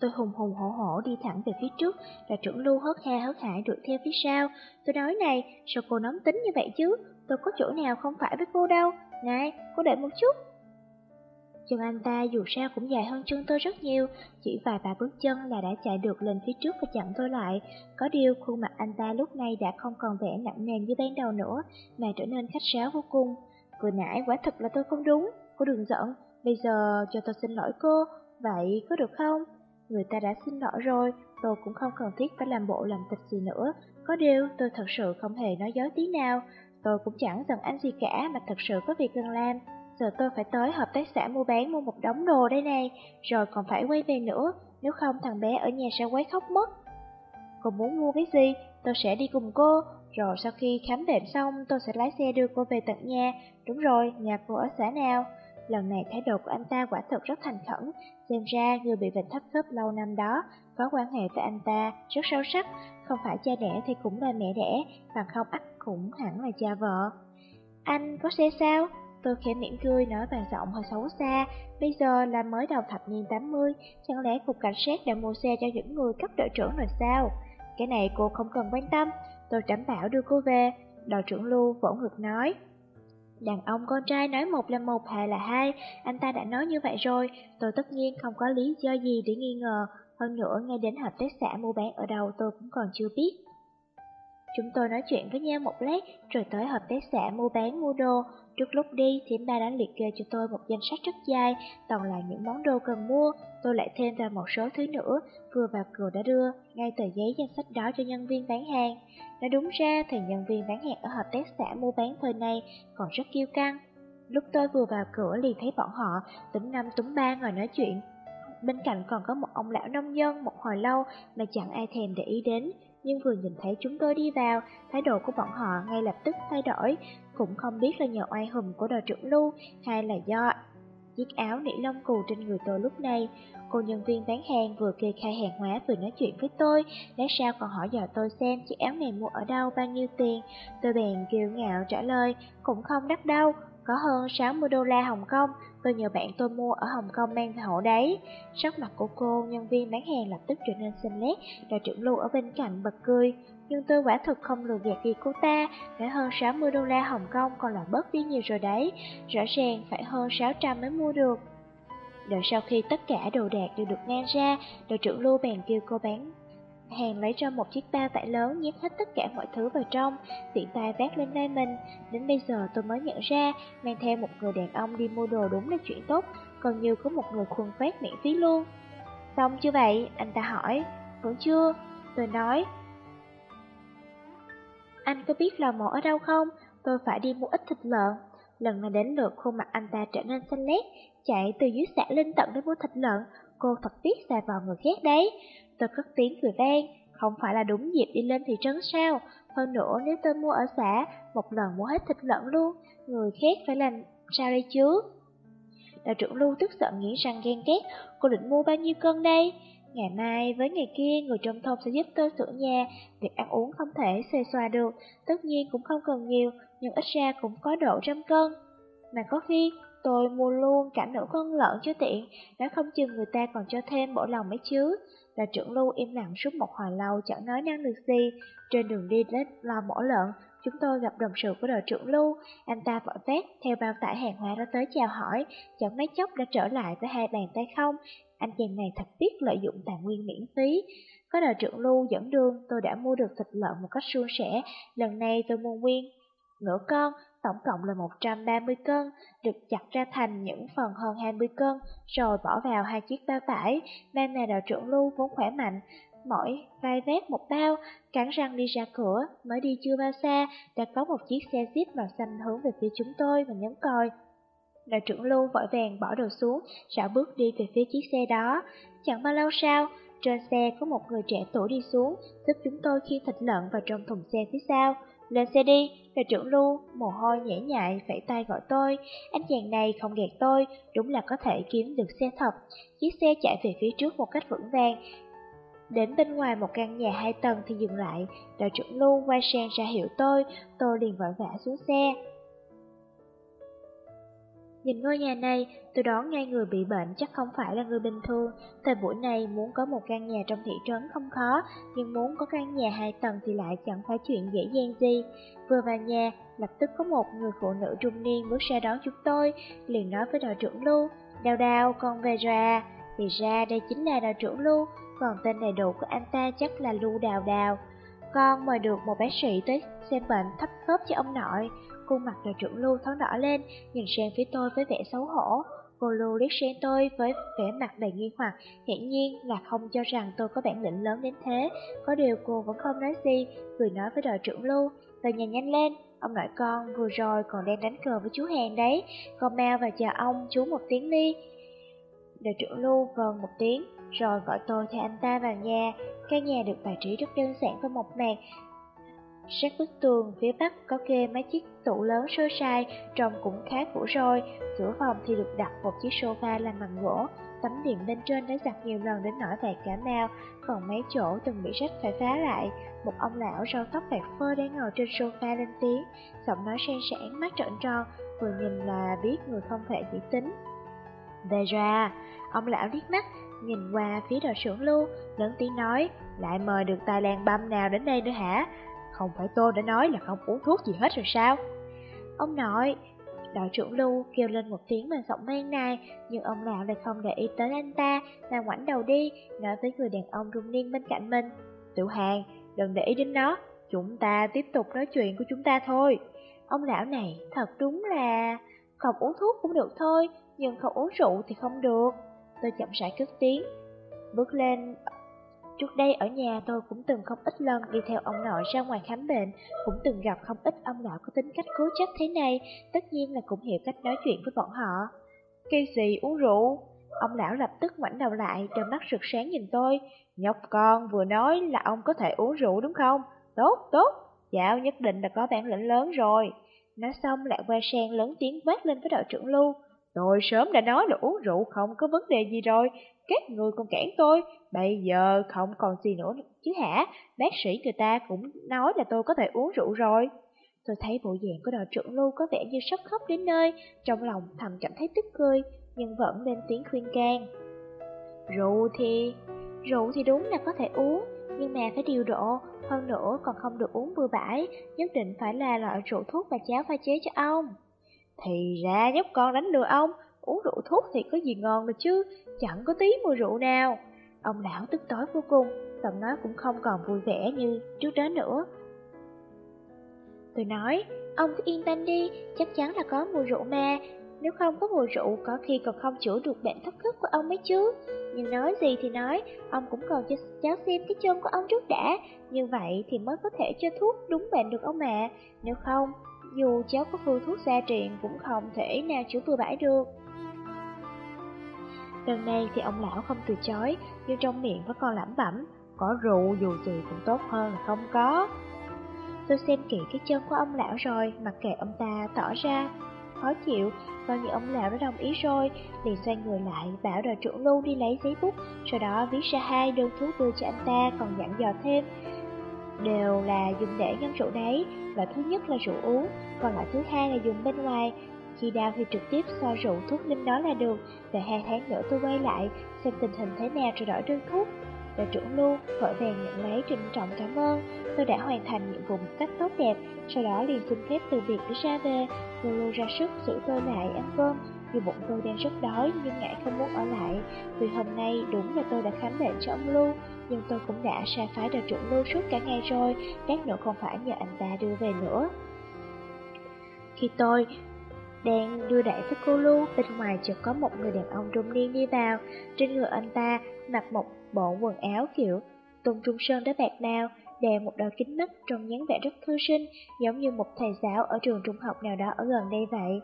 Tôi hùng hùng hổ hổ đi thẳng về phía trước, là trưởng lưu hớt ha hớt hải đuổi theo phía sau. Tôi nói này, sao cô nóng tính như vậy chứ? Tôi có chỗ nào không phải với cô đâu. Này, cô đợi một chút. Chân anh ta dù sao cũng dài hơn chân tôi rất nhiều, chỉ vài ba bước chân là đã chạy được lên phía trước và chặn tôi lại. Có điều khuôn mặt anh ta lúc này đã không còn vẻ nặng nề như ban đầu nữa, mà trở nên khách sáo vô cùng. Vừa nãy quả thật là tôi không đúng, cô đừng giận, bây giờ cho tôi xin lỗi cô, vậy có được không? Người ta đã xin lỗi rồi, tôi cũng không cần thiết phải làm bộ làm tịch gì nữa. Có điều, tôi thật sự không hề nói dối tí nào. Tôi cũng chẳng giận anh gì cả mà thật sự có việc cần làm. Giờ tôi phải tới hợp tác xã mua bán mua một đống đồ đây này, rồi còn phải quay về nữa, nếu không thằng bé ở nhà sẽ quấy khóc mất. Cô muốn mua cái gì, tôi sẽ đi cùng cô, rồi sau khi khám bệnh xong tôi sẽ lái xe đưa cô về tận nhà. Đúng rồi, nhà cô ở xã nào? Lần này thái độ của anh ta quả thật rất thành khẩn, xem ra người bị bệnh thấp khớp lâu năm đó có quan hệ với anh ta rất sâu sắc, không phải cha đẻ thì cũng là mẹ đẻ, bằng không ắt cũng hẳn là cha vợ. Anh có xe sao? Tôi khẽ mỉm cười nói bằng giọng hơi xấu xa, bây giờ là mới đầu thập niên 80, chẳng lẽ cục cảnh sát đã mua xe cho những người cấp đội trưởng rồi sao? Cái này cô không cần quan tâm, tôi đảm bảo đưa cô về. Đội trưởng Lưu vỗ ngực nói. Đàn ông con trai nói một là một, hai là hai, anh ta đã nói như vậy rồi, tôi tất nhiên không có lý do gì để nghi ngờ, hơn nữa ngay đến hợp tác xã mua bán ở đâu tôi cũng còn chưa biết. Chúng tôi nói chuyện với nhau một lát, rồi tới hợp tác xã mua bán mua đồ. Trước lúc đi, thiểm ba đã liệt kê cho tôi một danh sách rất dài, toàn là những món đồ cần mua. Tôi lại thêm vào một số thứ nữa, vừa vào cửa đã đưa, ngay tờ giấy danh sách đó cho nhân viên bán hàng. Nói đúng ra thì nhân viên bán hàng ở hợp tác xã mua bán thời này còn rất kiêu căng. Lúc tôi vừa vào cửa liền thấy bọn họ túm năm túm ba ngồi nói chuyện. Bên cạnh còn có một ông lão nông dân một hồi lâu mà chẳng ai thèm để ý đến nhưng vừa nhìn thấy chúng tôi đi vào, thái độ của bọn họ ngay lập tức thay đổi, cũng không biết là nhờ oai hùm của đội trưởng Lưu hay là do chiếc áo nỉ lông cù trên người tôi lúc này. Cô nhân viên bán hàng vừa kê khai hàng hóa vừa nói chuyện với tôi, lát sau còn hỏi dò tôi xem chiếc áo này mua ở đâu bao nhiêu tiền. Tôi bèn kiêu ngạo trả lời, cũng không đắt đâu, có hơn 60 đô la Hồng Kông, tôi nhờ bạn tôi mua ở Hồng Kông mang về hộ đấy. Sắc mặt của cô, nhân viên bán hàng lập tức trở nên xanh lét, đội trưởng lưu ở bên cạnh bật cười. Nhưng tôi quả thực không lừa gạt gì cô ta, phải hơn 60 đô la Hồng Kông còn là bớt đi nhiều rồi đấy, rõ ràng phải hơn 600 mới mua được. Đợi sau khi tất cả đồ đạc đều được ngang ra, đội trưởng lưu bèn kêu cô bán Hàng lấy ra một chiếc bao tải lớn nhét hết tất cả mọi thứ vào trong, tiện tay vác lên vai mình. Đến bây giờ tôi mới nhận ra, mang theo một người đàn ông đi mua đồ đúng là chuyện tốt, còn như có một người khuôn phát miễn phí luôn. Xong chưa vậy? Anh ta hỏi. Vẫn chưa? Tôi nói. Anh có biết lò mổ ở đâu không? Tôi phải đi mua ít thịt lợn. Lần này đến lượt khuôn mặt anh ta trở nên xanh lét, chạy từ dưới xã lên tận để mua thịt lợn. Cô thật biết xài vào người khác đấy. Tôi cất tiếng cười vang, không phải là đúng dịp đi lên thị trấn sao? Hơn nữa nếu tôi mua ở xã, một lần mua hết thịt lợn luôn, người khác phải làm sao đây chứ? Đạo trưởng Lưu tức giận nghĩ rằng ghen ghét, cô định mua bao nhiêu cân đây? Ngày mai với ngày kia người trong thôn sẽ giúp tôi sửa nhà, việc ăn uống không thể xê xoa được, tất nhiên cũng không cần nhiều, nhưng ít ra cũng có độ trăm cân. Mà có khi tôi mua luôn cả nửa con lợn cho tiện, đã không chừng người ta còn cho thêm bộ lòng mấy chứ là trưởng lưu im lặng suốt một hồi lâu chẳng nói năng được gì. Trên đường đi đến lo mổ lợn, chúng tôi gặp đồng sự của đội trưởng lưu. Anh ta vội vét theo bao tải hàng hóa đó tới chào hỏi, chẳng mấy chốc đã trở lại với hai bàn tay không. Anh chàng này thật biết lợi dụng tài nguyên miễn phí. Có đội trưởng lưu dẫn đường, tôi đã mua được thịt lợn một cách suôn sẻ. Lần này tôi mua nguyên nửa con, tổng cộng là 130 cân, được chặt ra thành những phần hơn 20 cân, rồi bỏ vào hai chiếc bao tải, mang nhà đạo trưởng lưu vốn khỏe mạnh, mỗi vai vét một bao, cắn răng đi ra cửa, mới đi chưa bao xa, đã có một chiếc xe jeep màu xanh hướng về phía chúng tôi và nhấn còi. Đạo trưởng lưu vội vàng bỏ đồ xuống, rảo bước đi về phía chiếc xe đó. Chẳng bao lâu sau, trên xe có một người trẻ tuổi đi xuống, giúp chúng tôi khi thịt lợn vào trong thùng xe phía sau. Lên xe đi, đội trưởng Lưu, mồ hôi nhễ nhại, vẫy tay gọi tôi. Anh chàng này không gạt tôi, đúng là có thể kiếm được xe thật. Chiếc xe chạy về phía trước một cách vững vàng. Đến bên ngoài một căn nhà hai tầng thì dừng lại, đội trưởng Lưu quay sang ra hiệu tôi, tôi liền vội vã xuống xe. Nhìn ngôi nhà này, tôi đoán ngay người bị bệnh chắc không phải là người bình thường. Thời buổi này muốn có một căn nhà trong thị trấn không khó, nhưng muốn có căn nhà hai tầng thì lại chẳng phải chuyện dễ dàng gì. Vừa vào nhà, lập tức có một người phụ nữ trung niên bước ra đón chúng tôi, liền nói với đội trưởng Lưu, Đào đào, con về rồi à? Thì ra đây chính là đội trưởng Lưu, còn tên đầy đủ của anh ta chắc là Lưu Đào Đào. Con mời được một bác sĩ tới xem bệnh thấp khớp cho ông nội. Khuôn mặt đội trưởng Lưu thoáng đỏ lên, nhìn sang phía tôi với vẻ xấu hổ. Cô Lưu liếc sang tôi với vẻ mặt đầy nghi hoặc, hiển nhiên là không cho rằng tôi có bản lĩnh lớn đến thế. Có điều cô vẫn không nói gì, cười nói với đội trưởng Lưu, về nhà nhanh lên, ông nội con vừa rồi còn đang đánh cờ với chú Hàng đấy, con mau và chờ ông chú một tiếng đi. Đội trưởng Lưu vâng một tiếng, rồi gọi tôi theo anh ta vào nhà. Căn nhà được bài trí rất đơn giản và mộc mạc, Sát bức tường, phía bắc có kê mấy chiếc tủ lớn sơ sai, trông cũng khá cũ rồi. Giữa phòng thì được đặt một chiếc sofa làm bằng gỗ, tấm điện bên trên đã giặt nhiều lần đến nỗi vạt cả mau, còn mấy chỗ từng bị rách phải phá lại. Một ông lão râu tóc bạc phơ đang ngồi trên sofa lên tiếng, giọng nói sang sảng, mắt trợn tròn, vừa nhìn là biết người không thể dễ tính. Về ra, ông lão liếc mắt, nhìn qua phía đội trưởng lưu, lớn tiếng nói, lại mời được tài làng băm nào đến đây nữa hả? Không phải tôi đã nói là không uống thuốc gì hết rồi sao? Ông nội, đội trưởng Lưu kêu lên một tiếng bằng giọng mang này nhưng ông lão lại không để ý tới anh ta, mà ngoảnh đầu đi, nói với người đàn ông trung niên bên cạnh mình. Tiểu Hàng, đừng để ý đến nó, chúng ta tiếp tục nói chuyện của chúng ta thôi. Ông lão này thật đúng là không uống thuốc cũng được thôi, nhưng không uống rượu thì không được. Tôi chậm rãi cất tiếng, bước lên Trước đây ở nhà tôi cũng từng không ít lần đi theo ông nội ra ngoài khám bệnh, cũng từng gặp không ít ông lão có tính cách cố chấp thế này, tất nhiên là cũng hiểu cách nói chuyện với bọn họ. Cái gì uống rượu? Ông lão lập tức ngoảnh đầu lại, đôi mắt rực sáng nhìn tôi. Nhóc con vừa nói là ông có thể uống rượu đúng không? Tốt, tốt, dạo nhất định là có bản lĩnh lớn rồi. Nói xong lại quay sang lớn tiếng quát lên với đội trưởng Lưu. Tôi sớm đã nói là uống rượu không có vấn đề gì rồi, các người còn cản tôi, bây giờ không còn gì nữa chứ hả, bác sĩ người ta cũng nói là tôi có thể uống rượu rồi. Tôi thấy bộ dạng của đội trưởng Lưu có vẻ như sắp khóc đến nơi, trong lòng thầm cảm thấy tức cười, nhưng vẫn lên tiếng khuyên can. Rượu thì... Rượu thì đúng là có thể uống, nhưng mà phải điều độ, hơn nữa còn không được uống bừa bãi, nhất định phải là loại rượu thuốc và cháo pha chế cho ông. Thì ra nhóc con đánh lừa ông, uống rượu thuốc thì có gì ngon được chứ, chẳng có tí mùi rượu nào. Ông lão tức tối vô cùng, giọng nói cũng không còn vui vẻ như trước đó nữa. Tôi nói, ông cứ yên tâm đi, chắc chắn là có mùi rượu mà, nếu không có mùi rượu có khi còn không chữa được bệnh thất khớp của ông mấy chứ. Nhưng nói gì thì nói, ông cũng cần cho cháu xem cái chân của ông trước đã, như vậy thì mới có thể cho thuốc đúng bệnh được ông mà, nếu không, dù cháu có phương thuốc gia truyền cũng không thể nào chữa vừa bãi được. Lần này thì ông lão không từ chối, nhưng trong miệng vẫn còn lẩm bẩm, có rượu dù gì cũng tốt hơn là không có. Tôi xem kỹ cái chân của ông lão rồi, mặc kệ ông ta tỏ ra khó chịu, coi như ông lão đã đồng ý rồi, liền xoay người lại, bảo đội trưởng lưu đi lấy giấy bút, sau đó viết ra hai đơn thuốc đưa cho anh ta, còn dặn dò thêm. Đều là dùng để ngăn rượu đấy, loại thứ nhất là rượu uống, còn loại thứ hai là dùng bên ngoài, khi đau thì trực tiếp so rượu thuốc lên đó là được, và hai tháng nữa tôi quay lại, xem tình hình thế nào rồi đổi đơn thuốc. Đội trưởng lu vội vàng nhận lấy trịnh trọng cảm ơn, tôi đã hoàn thành nhiệm vụ một cách tốt đẹp, sau đó liền xin phép từ việc để ra về. Lu Lu ra sức giữ tôi lại ăn cơm, dù bụng tôi đang rất đói nhưng ngại không muốn ở lại. Vì hôm nay đúng là tôi đã khám bệnh cho ông lu nhưng tôi cũng đã sai phái đội trưởng Lưu suốt cả ngày rồi, lát nữa không phải nhờ anh ta đưa về nữa. Khi tôi đang đưa đẩy với cô Lu, bên ngoài chợt có một người đàn ông trung niên đi vào, trên người anh ta mặc một bộ quần áo kiểu tung trung sơn đá bạc màu, đeo một đôi kính mắt trông dáng vẻ rất thư sinh, giống như một thầy giáo ở trường trung học nào đó ở gần đây vậy.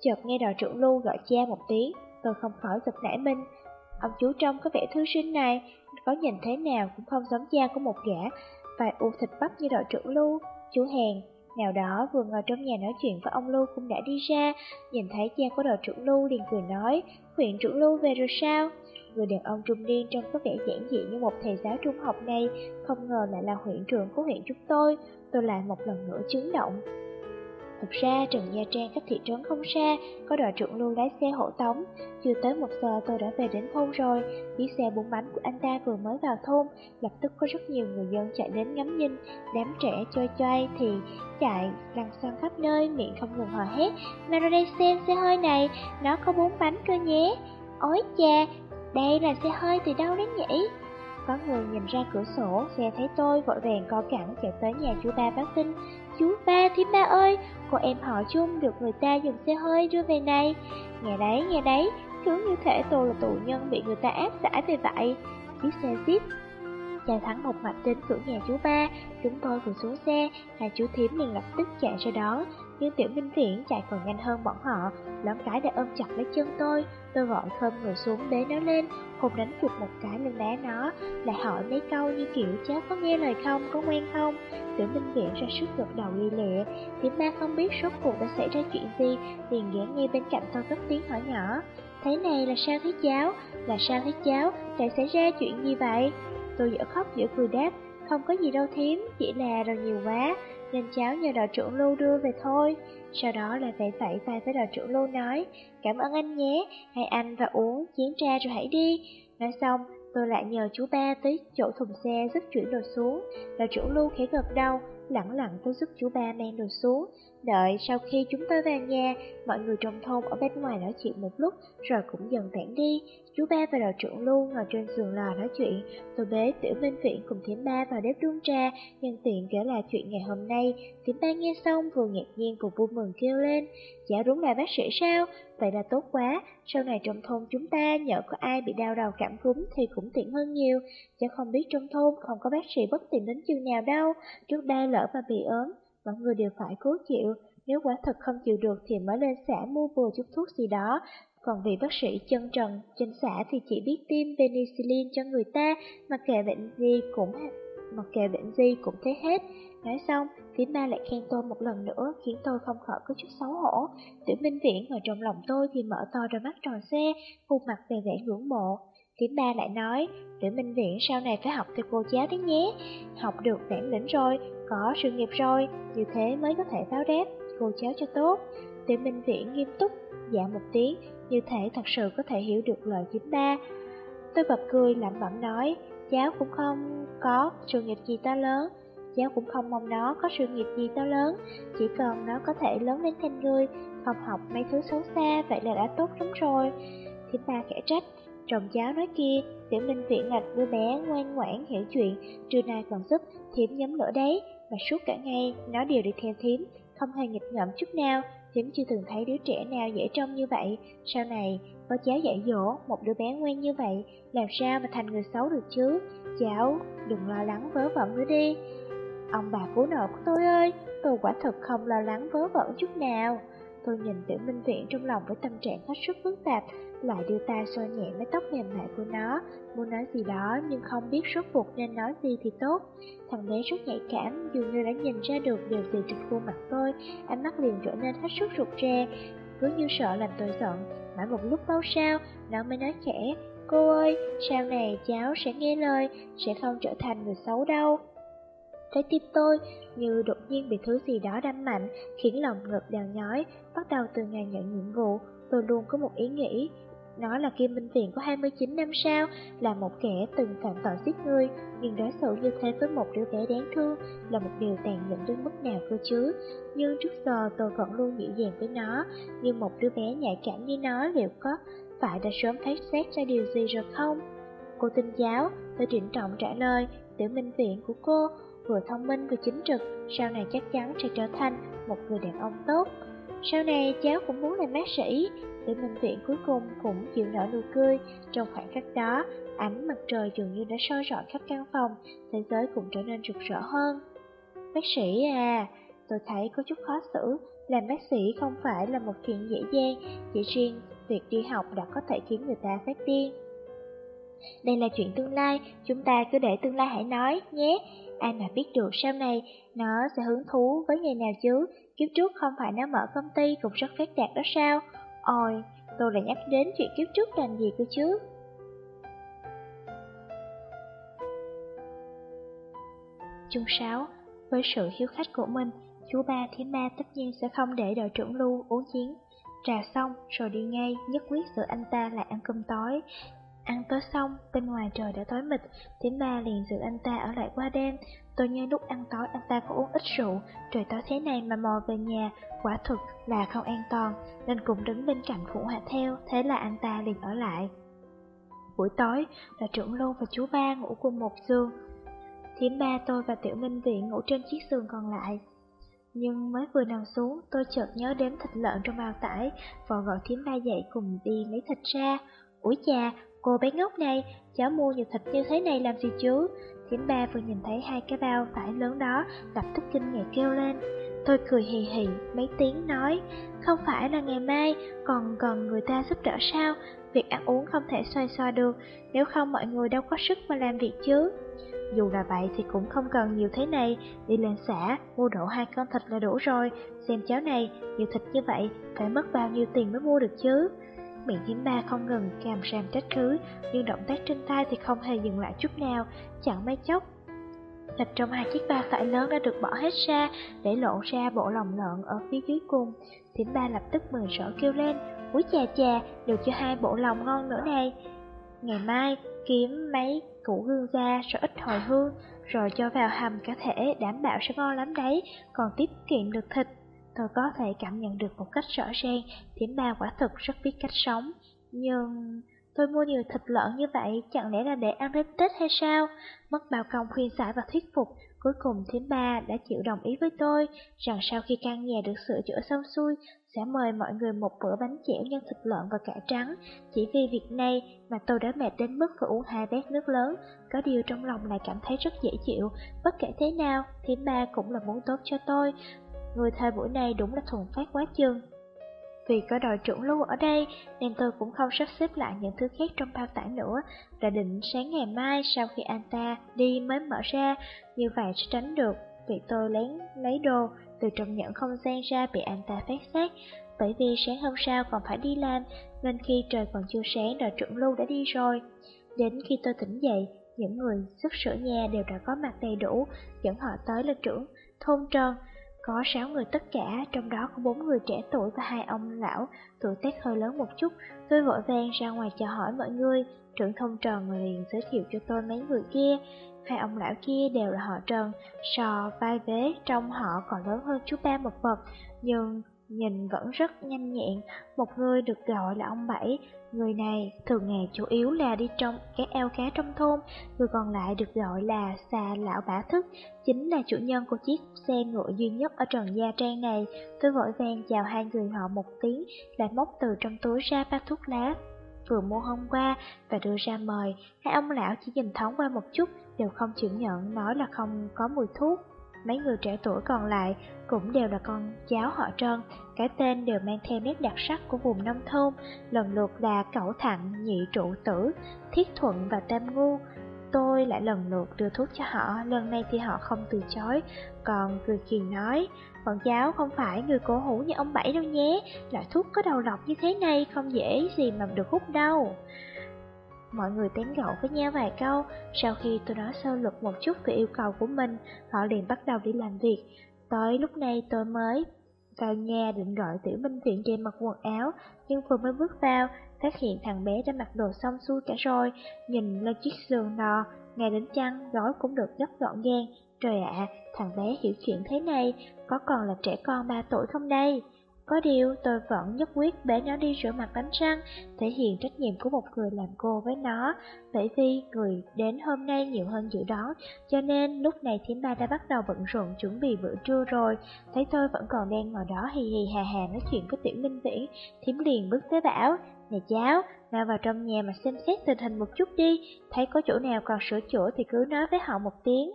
Chợt nghe đội trưởng Lu gọi cha một tiếng, tôi không khỏi giật nảy mình. Ông chú trông có vẻ thư sinh này, có nhìn thế nào cũng không giống cha của một gã, vài u thịt bắp như đội trưởng Lu. Chú Hèn, nào đó vừa ngồi trong nhà nói chuyện với ông Lưu cũng đã đi ra, nhìn thấy cha của đội trưởng Lưu liền cười nói, huyện trưởng Lưu về rồi sao? Người đàn ông trung niên trông có vẻ giản dị như một thầy giáo trung học này, không ngờ lại là huyện trưởng của huyện chúng tôi, tôi lại một lần nữa chấn động. Thật ra Trần Gia Trang cách thị trấn không xa, có đội trưởng lưu lái xe hộ tống. Chưa tới một giờ tôi đã về đến thôn rồi, chiếc xe bốn bánh của anh ta vừa mới vào thôn, lập tức có rất nhiều người dân chạy đến ngắm nhìn, đám trẻ chơi chơi thì chạy lăn xăng khắp nơi, miệng không ngừng hò hét. Mà ra đây xem xe hơi này, nó có bốn bánh cơ nhé. Ôi cha, đây là xe hơi từ đâu đến nhỉ? Có người nhìn ra cửa sổ, xe thấy tôi vội vàng co cẳng chạy tới nhà chú ba bác Tinh, Chú ba, thím ba ơi, cô em họ chung được người ta dùng xe hơi đưa về này. Nghe đấy, nghe đấy, cứ như thể tôi là tù nhân bị người ta áp giải về vậy. Chiếc xe zip chào thắng một mạch đến cửa nhà chú ba, chúng tôi vừa xuống xe, hai chú thím liền lập tức chạy ra đó, nhưng tiểu minh viễn chạy còn nhanh hơn bọn họ, lõng cái đã ôm chặt lấy chân tôi, tôi gọi khom người xuống bế nó lên, hùng đánh chụp một cái lên bé nó, lại hỏi mấy câu như kiểu cháu có nghe lời không, có quen không, tiểu minh viễn ra sức gật đầu ly lệ, tiếng ba không biết rốt cuộc đã xảy ra chuyện gì, liền ghé ngay bên cạnh tôi cất tiếng hỏi nhỏ, thế này là sao thế cháu, là sao thế cháu, lại xảy ra chuyện gì vậy? Tôi dở khóc giữa cười đáp, không có gì đâu thím, chỉ là rồi nhiều quá, nên cháu nhờ đội trưởng Lưu đưa về thôi. Sau đó là vẫy vẫy tay với đội trưởng Lưu nói, cảm ơn anh nhé, hãy ăn và uống chén trà rồi hãy đi. Nói xong, tôi lại nhờ chú ba tới chỗ thùng xe giúp chuyển đồ xuống. Đội trưởng Lưu khẽ gật đầu, lặng lặng tôi giúp chú ba mang đồ xuống. Đợi sau khi chúng tôi về nhà, mọi người trong thôn ở bên ngoài nói chuyện một lúc rồi cũng dần tản đi. Chú ba và đội trưởng luôn ngồi trên giường lò nói chuyện, tôi bế tiểu minh viện cùng thím ba vào bếp đun trà, nhân tiện kể lại chuyện ngày hôm nay. Thím ba nghe xong vừa ngạc nhiên vừa vui mừng kêu lên, dạ đúng là bác sĩ sao? Vậy là tốt quá, sau này trong thôn chúng ta nhỡ có ai bị đau đầu cảm cúm thì cũng tiện hơn nhiều. Chả không biết trong thôn không có bác sĩ bất tiện đến chừng nào đâu, trước đây lỡ mà bị ốm, mọi người đều phải cố chịu. Nếu quả thật không chịu được thì mới lên xã mua vừa chút thuốc gì đó, còn vị bác sĩ chân trần trên xã thì chỉ biết tiêm penicillin cho người ta, mà kệ bệnh gì cũng mặc kệ bệnh gì cũng thế hết. Nói xong, phía ba lại khen tôi một lần nữa, khiến tôi không khỏi có chút xấu hổ. Tiểu Minh Viễn ở trong lòng tôi thì mở to đôi mắt tròn xe, khuôn mặt về vẻ ngưỡng mộ. Phía ba lại nói, Tiểu Minh Viễn sau này phải học theo cô giáo đấy nhé. Học được bản lĩnh rồi, có sự nghiệp rồi, như thế mới có thể báo đáp cô cháu cho tốt. Tiểu Minh Viễn nghiêm túc, dạ một tiếng, như thể thật sự có thể hiểu được lời chính ba. Tôi bật cười lẩm bẩm nói, cháu cũng không có sự nghiệp gì to lớn, cháu cũng không mong nó có sự nghiệp gì to lớn, chỉ cần nó có thể lớn lên thành người, không học mấy thứ xấu xa, vậy là đã tốt lắm rồi. thiếp ba khẽ trách, chồng cháu nói kia, tiểu minh viện ngạch đứa bé ngoan ngoãn hiểu chuyện, trưa nay còn giúp thiểm nhóm lửa đấy, mà suốt cả ngày nó đều đi theo Thím, không hề nghịch ngợm chút nào, Thím chưa từng thấy đứa trẻ nào dễ trông như vậy, sau này có cháu dạy dỗ một đứa bé ngoan như vậy, làm sao mà thành người xấu được chứ? Cháu, đừng lo lắng vớ vẩn nữa đi. Ông bà cố nợ của tôi ơi, tôi quả thật không lo lắng vớ vẩn chút nào. Tôi nhìn tiểu minh viện trong lòng với tâm trạng hết sức phức tạp, lại đưa tay xoa nhẹ mái tóc mềm mại của nó, muốn nói gì đó nhưng không biết rốt cuộc nên nói gì thì tốt. Thằng bé rất nhạy cảm, dường như đã nhìn ra được điều gì trên khuôn mặt tôi, ánh mắt liền trở nên hết sức rụt rè, cứ như sợ làm tôi giận. Mãi một lúc lâu sau nó mới nói khẽ, cô ơi, sau này cháu sẽ nghe lời, sẽ không trở thành người xấu đâu. Trái tim tôi như đột nhiên bị thứ gì đó đâm mạnh, khiến lòng ngực đào nhói. Bắt đầu từ ngày nhận nhiệm vụ, tôi luôn có một ý nghĩ, nó là Kim Minh Viện có 29 năm sao, là một kẻ từng phạm tội giết người, nhưng đối xử như thế với một đứa bé đáng thương là một điều tàn nhẫn đến mức nào cơ chứ. Nhưng trước giờ tôi vẫn luôn dịu dàng với nó, nhưng một đứa bé nhạy cảm như nó liệu có phải đã sớm thấy xét ra điều gì rồi không? Cô tinh giáo, tôi trịnh trọng trả lời, tiểu minh viện của cô vừa thông minh vừa chính trực, sau này chắc chắn sẽ trở thành một người đàn ông tốt. Sau này cháu cũng muốn làm bác sĩ, để Minh Viễn cuối cùng cũng chịu nở nụ cười. Trong khoảng khắc đó, ánh mặt trời dường như đã soi rọi khắp căn phòng, thế giới cũng trở nên rực rỡ hơn. Bác sĩ à, tôi thấy có chút khó xử, làm bác sĩ không phải là một chuyện dễ dàng, chỉ riêng việc đi học đã có thể khiến người ta phát điên. Đây là chuyện tương lai, chúng ta cứ để tương lai hãy nói nhé. ai mà biết được sau này nó sẽ hứng thú với nghề nào chứ, kiếp trước không phải nó mở công ty cũng rất phát đạt đó sao? Ôi, tôi lại nhắc đến chuyện kiếp trước làm gì cơ chứ? Chương 6 Với sự hiếu khách của mình, chú ba thím ba tất nhiên sẽ không để đội trưởng lưu uống chiến. Trà xong rồi đi ngay, nhất quyết giữa anh ta là ăn cơm tối. Ăn tối xong, bên ngoài trời đã tối mịt, tiếng ba liền giữ anh ta ở lại qua đêm. Tôi nhớ lúc ăn tối anh ta có uống ít rượu, trời tối thế này mà mò về nhà, quả thực là không an toàn, nên cũng đứng bên cạnh phụ họa theo, thế là anh ta liền ở lại. Buổi tối, là trưởng lưu và chú ba ngủ cùng một giường. Thiếm ba tôi và Tiểu Minh Viện ngủ trên chiếc giường còn lại. Nhưng mới vừa nằm xuống, tôi chợt nhớ đến thịt lợn trong bao tải, vội gọi thiếm ba dậy cùng đi lấy thịt ra. Ủi cha cô bé ngốc này, cháu mua nhiều thịt như thế này làm gì chứ? Thiểm ba vừa nhìn thấy hai cái bao tải lớn đó, lập tức kinh ngạc kêu lên. Tôi cười hì hì mấy tiếng nói, không phải là ngày mai, còn cần người ta giúp đỡ sao? Việc ăn uống không thể xoay xoa được, nếu không mọi người đâu có sức mà làm việc chứ. Dù là vậy thì cũng không cần nhiều thế này, đi lên xã, mua đổ hai con thịt là đủ rồi, xem cháu này, nhiều thịt như vậy, phải mất bao nhiêu tiền mới mua được chứ. Miệng hiếm ba không ngừng càm ràm trách cứ, nhưng động tác trên tay thì không hề dừng lại chút nào, chẳng mấy chốc. Thịt trong hai chiếc bao tải lớn đã được bỏ hết ra, để lộ ra bộ lòng lợn ở phía dưới cùng. Thím ba lập tức mừng rỡ kêu lên, úi chà chà, được cho hai bộ lòng ngon nữa này. Ngày mai, kiếm mấy củ hương ra rồi ít hồi hương, rồi cho vào hầm cả thể đảm bảo sẽ ngon lắm đấy, còn tiết kiệm được thịt. Tôi có thể cảm nhận được một cách rõ ràng, thiểm ba quả thực rất biết cách sống. Nhưng tôi mua nhiều thịt lợn như vậy chẳng lẽ là để ăn đến Tết hay sao? Mất bao công khuyên giải và thuyết phục, cuối cùng thiểm ba đã chịu đồng ý với tôi rằng sau khi căn nhà được sửa chữa xong xuôi sẽ mời mọi người một bữa bánh chẻo nhân thịt lợn và cải trắng. Chỉ vì việc này mà tôi đã mệt đến mức phải uống hai bát nước lớn, có điều trong lòng lại cảm thấy rất dễ chịu. Bất kể thế nào, thiểm ba cũng là muốn tốt cho tôi. Người thời buổi này đúng là thuần phát quá chừng. Vì có đội trưởng lưu ở đây, nên tôi cũng không sắp xếp lại những thứ khác trong bao tải nữa Đã định sáng ngày mai sau khi anh ta đi mới mở ra, Như vậy sẽ tránh được vì tôi lén lấy đồ từ trong những không gian ra bị anh ta phát xác Bởi vì sáng hôm sau còn phải đi làm, Nên khi trời còn chưa sáng, đội trưởng lưu đã đi rồi Đến khi tôi tỉnh dậy, Những người giúp sửa nhà đều đã có mặt đầy đủ, Dẫn họ tới là trưởng thôn tròn có sáu người tất cả, trong đó có bốn người trẻ tuổi và hai ông lão, tuổi tác hơi lớn một chút. Tôi vội vàng ra ngoài chào hỏi mọi người, trưởng thông Trần liền giới thiệu cho tôi mấy người kia. Hai ông lão kia đều là họ Trần, sò vai vế trong họ còn lớn hơn chú ba một bậc, nhưng nhìn vẫn rất nhanh nhẹn. Một người được gọi là ông Bảy, người này thường ngày chủ yếu là đi trong các eo cá trong thôn, người còn lại được gọi là xà lão bả thức, chính là chủ nhân của chiếc xe ngựa duy nhất ở Trần Gia Trang này. Tôi vội vàng chào hai người họ một tiếng, lại móc từ trong túi ra ba thuốc lá vừa mua hôm qua và đưa ra mời. Hai ông lão chỉ nhìn thoáng qua một chút, đều không chịu nhận, nói là không có mùi thuốc. Mấy người trẻ tuổi còn lại cũng đều là con cháu họ Trân, cái tên đều mang theo nét đặc sắc của vùng nông thôn, lần lượt là Cẩu Thạnh, Nhị Trụ Tử, Thiết Thuận và Tam Ngu. Tôi lại lần lượt đưa thuốc cho họ, lần này thì họ không từ chối, còn cười khiền nói, bọn cháu không phải người cổ hủ như ông Bảy đâu nhé, loại thuốc có đầu lọc như thế này không dễ gì mà được hút đâu. Mọi người tán gẫu với nhau vài câu, sau khi tôi nói sơ lược một chút về yêu cầu của mình, họ liền bắt đầu đi làm việc. Tới lúc này tôi mới vào nhà định gọi tiểu minh viện về mặc quần áo, nhưng vừa mới bước vào, phát hiện thằng bé đã mặc đồ xong xuôi cả rồi, nhìn lên chiếc giường nọ, ngay đến chăn, gói cũng được gấp gọn gàng. Trời ạ, thằng bé hiểu chuyện thế này, có còn là trẻ con 3 tuổi không đây? Có điều tôi vẫn nhất quyết bế nó đi rửa mặt đánh răng, thể hiện trách nhiệm của một người làm cô với nó, bởi vì người đến hôm nay nhiều hơn dự đoán, cho nên lúc này thím ba đã bắt đầu bận rộn chuẩn bị bữa trưa rồi. Thấy tôi vẫn còn đang ngồi đó hì hì hà hà nói chuyện với tiểu minh viễn, thím liền bước tới bảo, Nè cháu, nào vào trong nhà mà xem xét tình hình một chút đi, thấy có chỗ nào còn sửa chữa thì cứ nói với họ một tiếng.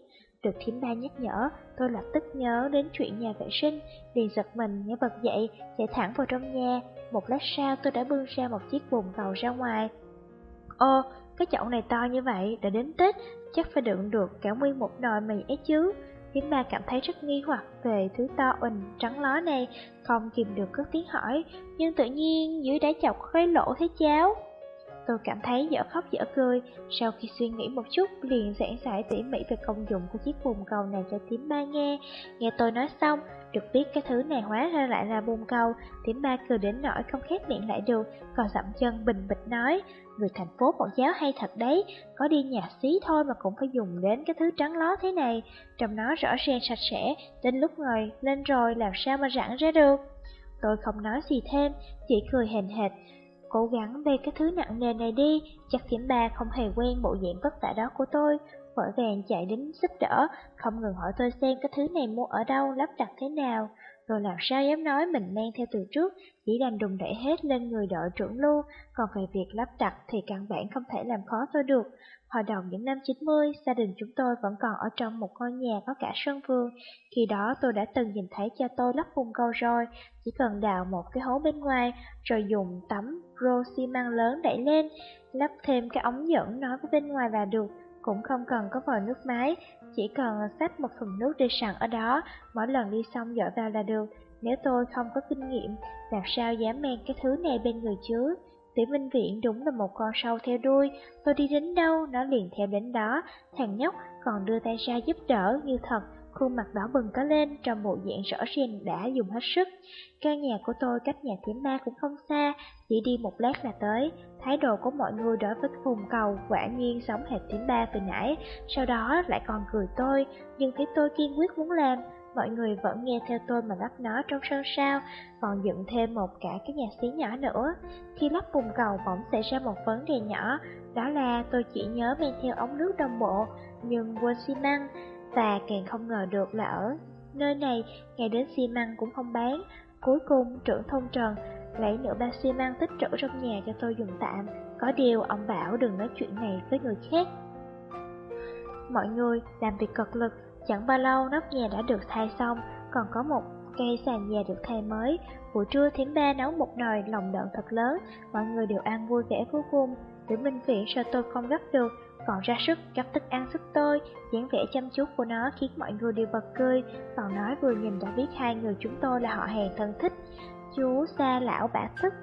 Được thím ba nhắc nhở, tôi lập tức nhớ đến chuyện nhà vệ sinh, liền giật mình nhớ bật dậy, chạy thẳng vào trong nhà. Một lát sau tôi đã bưng ra một chiếc bồn cầu ra ngoài. Ô, cái chậu này to như vậy, đã đến Tết, chắc phải đựng được cả nguyên một nồi mì ấy chứ. Thím ba cảm thấy rất nghi hoặc về thứ to uỳnh trắng ló này, không kìm được cất tiếng hỏi, nhưng tự nhiên dưới đáy chậu có cái lỗ thế cháo. Tôi cảm thấy dở khóc dở cười, sau khi suy nghĩ một chút liền giảng giải tỉ mỉ về công dụng của chiếc bồn cầu này cho tím ba nghe. Nghe tôi nói xong, được biết cái thứ này hóa ra lại là bồn cầu, tím ba cười đến nỗi không khép miệng lại được, còn dậm chân bình bịch nói, người thành phố bọn giáo hay thật đấy, có đi nhà xí thôi mà cũng phải dùng đến cái thứ trắng ló thế này, trong nó rõ ràng sạch sẽ, đến lúc ngồi lên rồi làm sao mà rặn ra được. Tôi không nói gì thêm, chỉ cười hèn hệt, Cố gắng bê cái thứ nặng nề này đi, chắc kiểm ba không hề quen bộ dạng vất vả đó của tôi. Vội vàng chạy đến giúp đỡ, không ngừng hỏi tôi xem cái thứ này mua ở đâu, lắp đặt thế nào. Rồi làm sao dám nói mình mang theo từ trước, chỉ đành đùng đẩy hết lên người đội trưởng luôn. còn về việc lắp đặt thì căn bản không thể làm khó tôi được. Hồi đầu những năm 90, gia đình chúng tôi vẫn còn ở trong một ngôi nhà có cả sân vườn. Khi đó tôi đã từng nhìn thấy cha tôi lắp bồn câu rồi, chỉ cần đào một cái hố bên ngoài, rồi dùng tấm rô xi măng lớn đẩy lên, lắp thêm cái ống dẫn nói với bên ngoài là được, cũng không cần có vòi nước máy, chỉ cần xách một thùng nước đi sẵn ở đó, mỗi lần đi xong dội vào là được. Nếu tôi không có kinh nghiệm, làm sao dám mang cái thứ này bên người chứ? Tiểu Minh Viễn đúng là một con sâu theo đuôi, tôi đi đến đâu, nó liền theo đến đó, thằng nhóc còn đưa tay ra giúp đỡ như thật, khuôn mặt đỏ bừng có lên trong bộ dạng rõ ràng đã dùng hết sức. Căn nhà của tôi cách nhà thiểm ma cũng không xa, chỉ đi một lát là tới. Thái độ của mọi người đối với vùng cầu quả nhiên giống hệt thiểm ba từ nãy, sau đó lại còn cười tôi, nhưng thấy tôi kiên quyết muốn làm, mọi người vẫn nghe theo tôi mà lắp nó trong sân sao, còn dựng thêm một cả cái nhà xí nhỏ nữa. Khi lắp bùng cầu bỗng xảy ra một vấn đề nhỏ, đó là tôi chỉ nhớ mang theo ống nước đồng bộ, nhưng quên xi măng, và càng không ngờ được là ở nơi này, ngày đến xi măng cũng không bán. Cuối cùng, trưởng thông trần lấy nửa bao xi măng tích trữ trong nhà cho tôi dùng tạm. Có điều, ông bảo đừng nói chuyện này với người khác. Mọi người làm việc cực lực, chẳng bao lâu nóc nhà đã được thay xong, còn có một cây sàn nhà được thay mới. Buổi trưa thím ba nấu một nồi lòng đợn thật lớn, mọi người đều ăn vui vẻ vô cùng. Tiểu Minh Viễn sợ tôi không gấp được, còn ra sức gấp thức ăn giúp tôi, dáng vẻ chăm chút của nó khiến mọi người đều bật cười, còn nói vừa nhìn đã biết hai người chúng tôi là họ hàng thân thích. Chú xa lão bả thức,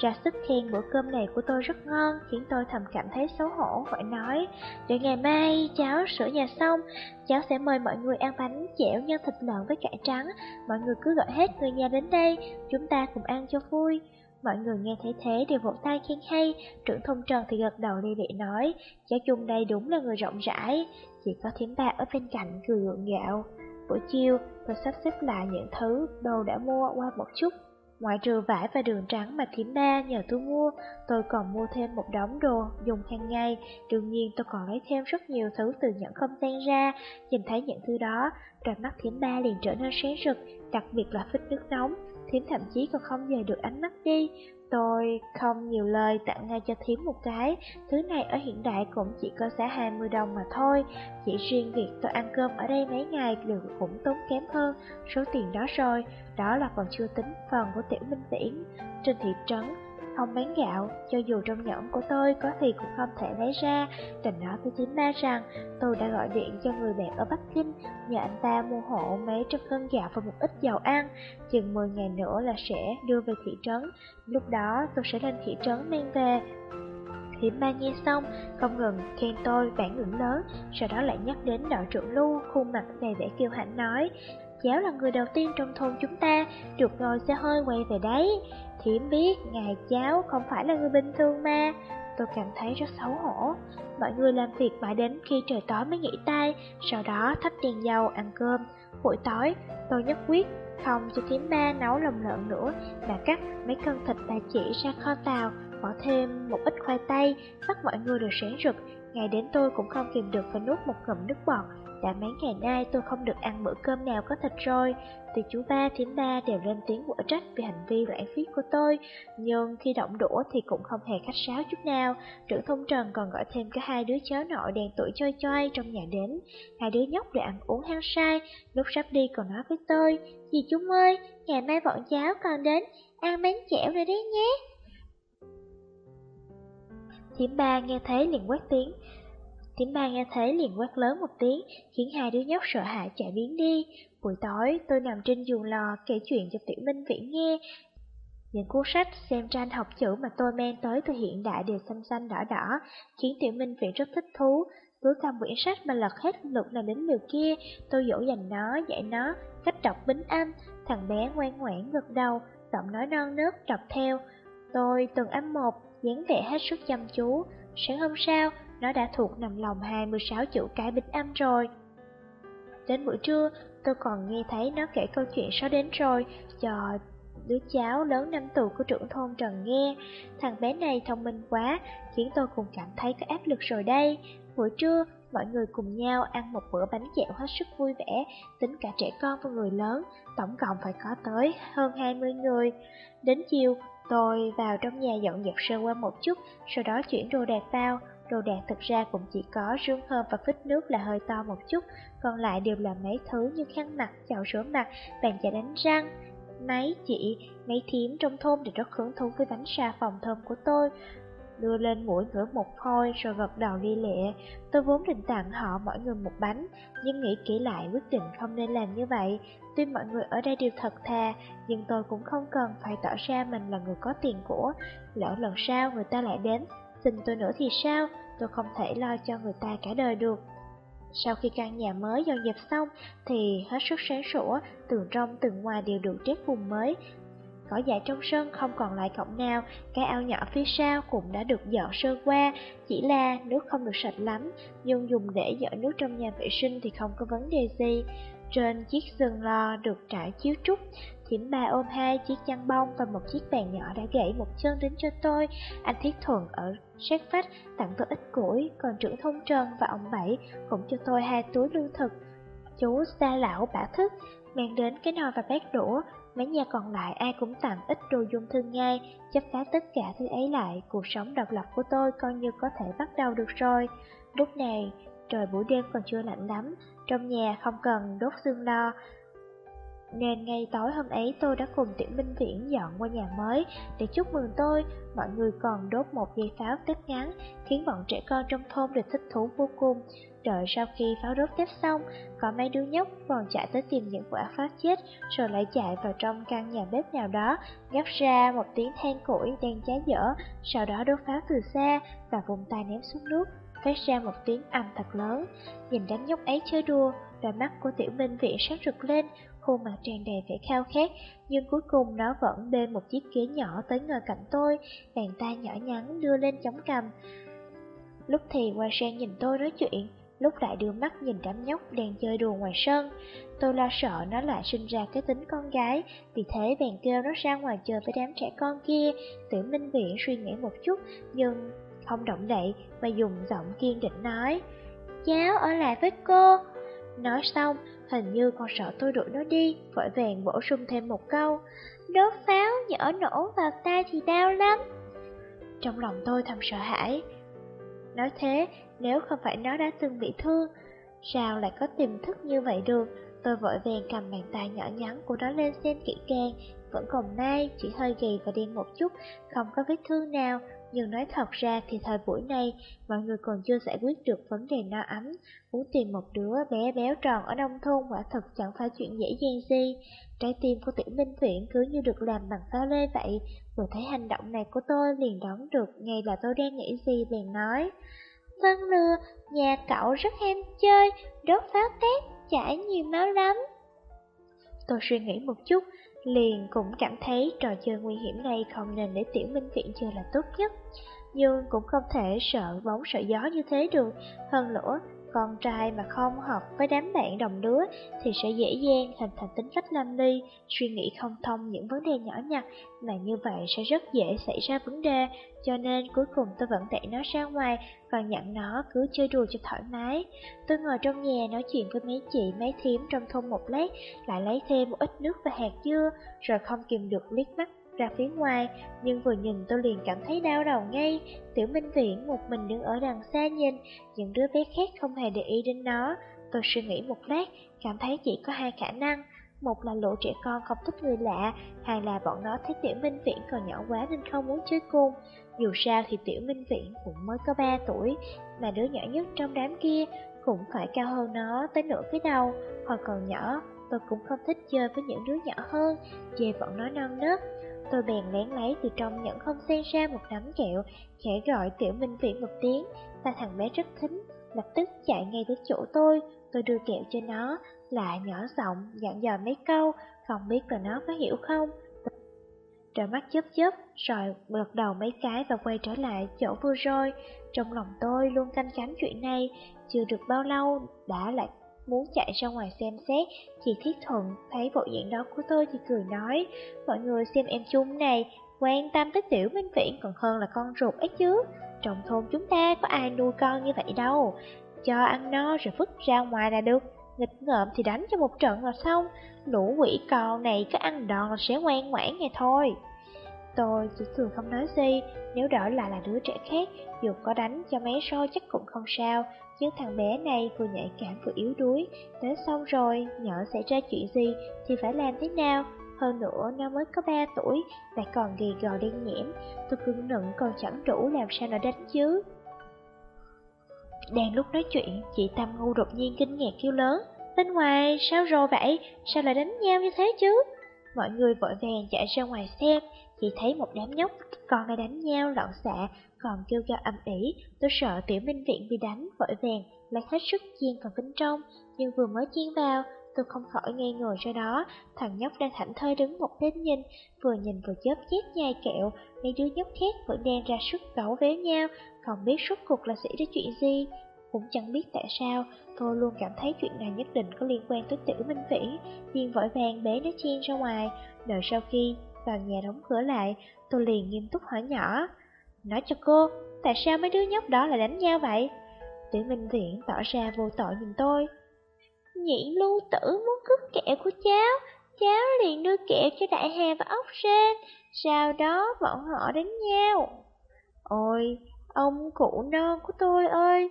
ra sức khen bữa cơm này của tôi rất ngon, khiến tôi thầm cảm thấy xấu hổ, phải nói, để ngày mai cháu sửa nhà xong, cháu sẽ mời mọi người ăn bánh chẻo nhân thịt lợn với cải trắng, mọi người cứ gọi hết người nhà đến đây, chúng ta cùng ăn cho vui. Mọi người nghe thấy thế đều vỗ tay khen hay, trưởng thông trần thì gật đầu đi để nói, cháu chung đây đúng là người rộng rãi, chỉ có thiếm bạc ở bên cạnh cười gượng gạo. Buổi chiều, tôi sắp xếp lại những thứ đồ đã mua qua một chút, Ngoại trừ vải và đường trắng mà thiểm ba nhờ tôi mua, tôi còn mua thêm một đống đồ dùng hàng ngày. Đương nhiên tôi còn lấy thêm rất nhiều thứ từ những không gian ra. Nhìn thấy những thứ đó, đôi mắt thiểm ba liền trở nên sáng rực, đặc biệt là phích nước nóng. Thím thậm chí còn không dời được ánh mắt đi. Tôi không nhiều lời tặng ngay cho thím một cái, thứ này ở hiện đại cũng chỉ có giá 20 đồng mà thôi. Chỉ riêng việc tôi ăn cơm ở đây mấy ngày đều cũng tốn kém hơn số tiền đó rồi, đó là còn chưa tính phần của tiểu minh viễn. Trên thị trấn, không bán gạo, cho dù trong nhẫn của tôi có thì cũng không thể lấy ra. Tình nói với chính ma rằng tôi đã gọi điện cho người bạn ở Bắc Kinh, nhờ anh ta mua hộ mấy trăm cân gạo và một ít dầu ăn. Chừng 10 ngày nữa là sẽ đưa về thị trấn, lúc đó tôi sẽ lên thị trấn mang về. Hiểm ma nghe xong, không ngừng khen tôi bản ngưỡng lớn, sau đó lại nhắc đến đội trưởng Lưu, khuôn mặt đầy vẻ kiêu hãnh nói, cháu là người đầu tiên trong thôn chúng ta, được ngồi xe hơi quay về đấy. Thiểm biết ngài cháu không phải là người bình thường mà. Tôi cảm thấy rất xấu hổ. Mọi người làm việc mãi đến khi trời tối mới nghỉ tay Sau đó thắp đèn dầu ăn cơm. Buổi tối tôi nhất quyết không cho thím ba nấu lòng lợn nữa Mà cắt mấy cân thịt bà chỉ ra kho tàu Bỏ thêm một ít khoai tây bắt mọi người đều sáng rực. Ngày đến tôi cũng không kìm được phải nuốt một ngụm nước bọt đã mấy ngày nay tôi không được ăn bữa cơm nào có thịt rồi. Từ chú ba, thím ba đều lên tiếng quở trách về hành vi lãng phí của tôi. Nhưng khi động đũa thì cũng không hề khách sáo chút nào. Trưởng thông trần còn gọi thêm cả hai đứa cháu nội đèn tuổi chơi choi trong nhà đến. Hai đứa nhóc đều ăn uống hăng sai Lúc sắp đi còn nói với tôi Dì chúng ơi, ngày mai bọn cháu còn đến Ăn bánh chẻo rồi đấy nhé. Thím ba nghe thấy liền quát tiếng. Tiếng ba nghe thấy liền quát lớn một tiếng, khiến hai đứa nhóc sợ hãi chạy biến đi. Buổi tối, tôi nằm trên giường lò kể chuyện cho Tiểu Minh Viễn nghe. Những cuốn sách xem tranh học chữ mà tôi mang tới từ hiện đại đều xanh xanh đỏ đỏ, khiến Tiểu Minh Viễn rất thích thú. Cứ cầm quyển sách mà lật hết lượt này đến lượt kia, tôi dỗ dành nó, dạy nó, cách đọc bính âm. Thằng bé ngoan ngoãn gật đầu, giọng nói non nớt đọc theo. Tôi từng âm một, dáng vẻ hết sức chăm chú. Sáng hôm sau, nó đã thuộc nằm lòng 26 chữ cái bính âm rồi. Đến buổi trưa, tôi còn nghe thấy nó kể câu chuyện số đến rồi, cho đứa cháu lớn năm tuổi của trưởng thôn Trần nghe. Thằng bé này thông minh quá, khiến tôi cũng cảm thấy có áp lực rồi đây. Buổi trưa, mọi người cùng nhau ăn một bữa bánh kẹo hết sức vui vẻ, tính cả trẻ con và người lớn, tổng cộng phải có tới hơn 20 người. Đến chiều, tôi vào trong nhà dọn dẹp sơ qua một chút, sau đó chuyển đồ đạc vào. Đồ đạc thực ra cũng chỉ có rương thơm và phích nước là hơi to một chút, còn lại đều là mấy thứ như khăn mặt, chậu rửa mặt, bàn chải đánh răng. Mấy chị, mấy thím trong thôn đều rất hứng thú với bánh xà phòng thơm của tôi đưa lên mũi ngửi một hồi rồi gật đầu đi lệ. Tôi vốn định tặng họ mỗi người một bánh, nhưng nghĩ kỹ lại quyết định không nên làm như vậy. Tuy mọi người ở đây đều thật thà, nhưng tôi cũng không cần phải tỏ ra mình là người có tiền của. Lỡ lần sau người ta lại đến, xin tôi nữa thì sao, tôi không thể lo cho người ta cả đời được. Sau khi căn nhà mới dọn dẹp xong thì hết sức sáng sủa, tường trong tường ngoài đều được trét vùng mới, Cỏ dại trong sân không còn lại cọng nào, cái ao nhỏ phía sau cũng đã được dọn sơ qua, chỉ là nước không được sạch lắm, nhưng dùng để dỡ nước trong nhà vệ sinh thì không có vấn đề gì. Trên chiếc giường lò được trải chiếu trúc, Thiểm ba ôm hai chiếc chăn bông và một chiếc bàn nhỏ đã gãy một chân đến cho tôi. Anh Thiết Thuận ở sát vách tặng tôi ít củi, còn trưởng thông trần và ông Bảy cũng cho tôi hai túi lương thực. Chú xa lão bả thức, mang đến cái nồi và bát đũa, Mấy nhà còn lại ai cũng tặng ít đồ dùng thường ngay, chấp phá tất cả thứ ấy lại, cuộc sống độc lập của tôi coi như có thể bắt đầu được rồi. Lúc này, trời buổi đêm còn chưa lạnh lắm, trong nhà không cần đốt xương lo, nên ngay tối hôm ấy tôi đã cùng Tiểu Minh Viễn dọn qua nhà mới để chúc mừng tôi. Mọi người còn đốt một dây pháo tết ngắn, khiến bọn trẻ con trong thôn được thích thú vô cùng. Đợi sau khi pháo đốt tết xong, có mấy đứa nhóc còn chạy tới tìm những quả pháo chết, rồi lại chạy vào trong căn nhà bếp nào đó, gắp ra một tiếng than củi đang cháy dở, sau đó đốt pháo từ xa và vùng tay ném xuống nước, phát ra một tiếng ầm thật lớn. Nhìn đám nhóc ấy chơi đùa, đôi mắt của tiểu minh viện sáng rực lên, khuôn mặt tràn đầy vẻ khao khát, nhưng cuối cùng nó vẫn bê một chiếc ghế nhỏ tới ngồi cạnh tôi, bàn tay nhỏ nhắn đưa lên chống cầm. Lúc thì qua sang nhìn tôi nói chuyện, lúc lại đưa mắt nhìn đám nhóc đang chơi đùa ngoài sân. Tôi lo sợ nó lại sinh ra cái tính con gái, vì thế bèn kêu nó ra ngoài chơi với đám trẻ con kia. Tiểu Minh Viễn suy nghĩ một chút, nhưng không động đậy mà dùng giọng kiên định nói. Cháu ở lại với cô. Nói xong, hình như còn sợ tôi đuổi nó đi, vội vàng bổ sung thêm một câu. Đốt pháo nhỡ nổ vào tay thì đau lắm. Trong lòng tôi thầm sợ hãi. Nói thế, nếu không phải nó đã từng bị thương, sao lại có tiềm thức như vậy được? Tôi vội vàng cầm bàn tay nhỏ nhắn của nó lên xem kỹ càng, vẫn còn nay chỉ hơi gầy và đen một chút, không có vết thương nào. Nhưng nói thật ra thì thời buổi này, mọi người còn chưa giải quyết được vấn đề no ấm. Muốn tìm một đứa bé béo tròn ở nông thôn quả thật chẳng phải chuyện dễ dàng gì. Trái tim của tiểu minh tuyển cứ như được làm bằng pháo lê vậy. Vừa thấy hành động này của tôi liền đoán được ngay là tôi đang nghĩ gì liền nói. Vân lừa, nhà cậu rất ham chơi, đốt pháo tét, chảy nhiều máu lắm. Tôi suy nghĩ một chút, liền cũng cảm thấy trò chơi nguy hiểm này không nên để tiểu minh viện chơi là tốt nhất. Nhưng cũng không thể sợ bóng sợ gió như thế được, hơn nữa con trai mà không hợp với đám bạn đồng lứa thì sẽ dễ dàng hình thành tính cách lâm ly, suy nghĩ không thông những vấn đề nhỏ nhặt, mà như vậy sẽ rất dễ xảy ra vấn đề, cho nên cuối cùng tôi vẫn đẩy nó ra ngoài và nhận nó cứ chơi đùa cho thoải mái. Tôi ngồi trong nhà nói chuyện với mấy chị, mấy thím trong thôn một lát, lại lấy thêm một ít nước và hạt dưa, rồi không kìm được liếc mắt ra phía ngoài, nhưng vừa nhìn tôi liền cảm thấy đau đầu ngay. Tiểu Minh Viễn một mình đứng ở đằng xa nhìn, những đứa bé khác không hề để ý đến nó. Tôi suy nghĩ một lát, cảm thấy chỉ có hai khả năng. Một là lũ trẻ con không thích người lạ, hai là bọn nó thấy Tiểu Minh Viễn còn nhỏ quá nên không muốn chơi cùng. Dù sao thì Tiểu Minh Viễn cũng mới có 3 tuổi, mà đứa nhỏ nhất trong đám kia cũng phải cao hơn nó tới nửa cái đầu. Hồi còn nhỏ, tôi cũng không thích chơi với những đứa nhỏ hơn, về bọn nó non nớt. Tôi bèn lén lấy từ trong những không sen ra một nắm kẹo, khẽ gọi Tiểu Minh viện một tiếng, và thằng bé rất thính, lập tức chạy ngay tới chỗ tôi, tôi đưa kẹo cho nó, lại nhỏ giọng dặn dò mấy câu, không biết là nó có hiểu không. Trời mắt chớp chớp, rồi gật đầu mấy cái và quay trở lại chỗ vừa rồi. Trong lòng tôi luôn canh cánh chuyện này, chưa được bao lâu đã lại muốn chạy ra ngoài xem xét. Chị Thiết Thuận thấy bộ dạng đó của tôi thì cười nói, mọi người xem em chung này, quan tâm tới tiểu minh viễn còn hơn là con ruột ấy chứ. Trong thôn chúng ta có ai nuôi con như vậy đâu, cho ăn no rồi vứt ra ngoài là được. Nghịch ngợm thì đánh cho một trận là xong Lũ quỷ con này cứ ăn đòn là sẽ ngoan ngoãn nghe thôi Tôi chỉ cười không nói gì Nếu đỡ lại là đứa trẻ khác Dù có đánh cho mấy soi chắc cũng không sao nhưng thằng bé này vừa nhạy cảm vừa yếu đuối Nếu xong rồi Nhỏ xảy ra chuyện gì Thì phải làm thế nào Hơn nữa nó mới có 3 tuổi Lại còn ghi gò đen nhẽm Tôi cưng nựng còn chẳng đủ làm sao nó đánh chứ đang lúc nói chuyện, chị Tâm Ngu đột nhiên kinh ngạc kêu lớn. Bên ngoài, sao rồi vậy? Sao lại đánh nhau như thế chứ? Mọi người vội vàng chạy ra ngoài xem, chỉ thấy một đám nhóc còn đang đánh nhau loạn xạ, còn kêu gào âm ỉ. Tôi sợ tiểu minh viện bị đánh, vội vàng, lấy hết sức chiên vào bên trong, nhưng vừa mới chiên vào, tôi không khỏi ngây ngồi ra đó. Thằng nhóc đang thảnh thơi đứng một bên nhìn, vừa nhìn vừa chớp chét nhai kẹo, mấy đứa nhóc khác vẫn đang ra sức cẩu véo nhau, không biết suốt cuộc là xảy ra chuyện gì. Cũng chẳng biết tại sao, tôi luôn cảm thấy chuyện này nhất định có liên quan tới tiểu minh viễn, liền vội vàng bế nó chen ra ngoài, đợi sau khi vào nhà đóng cửa lại, tôi liền nghiêm túc hỏi nhỏ. Nói cho cô, tại sao mấy đứa nhóc đó lại đánh nhau vậy? Tuyển Minh Viễn tỏ ra vô tội nhìn tôi. Nhị lưu tử muốn cướp kẹo của cháu, cháu liền đưa kẹo cho đại hà và ốc sên, sau đó bọn họ đánh nhau. Ôi, ông cụ non của tôi ơi,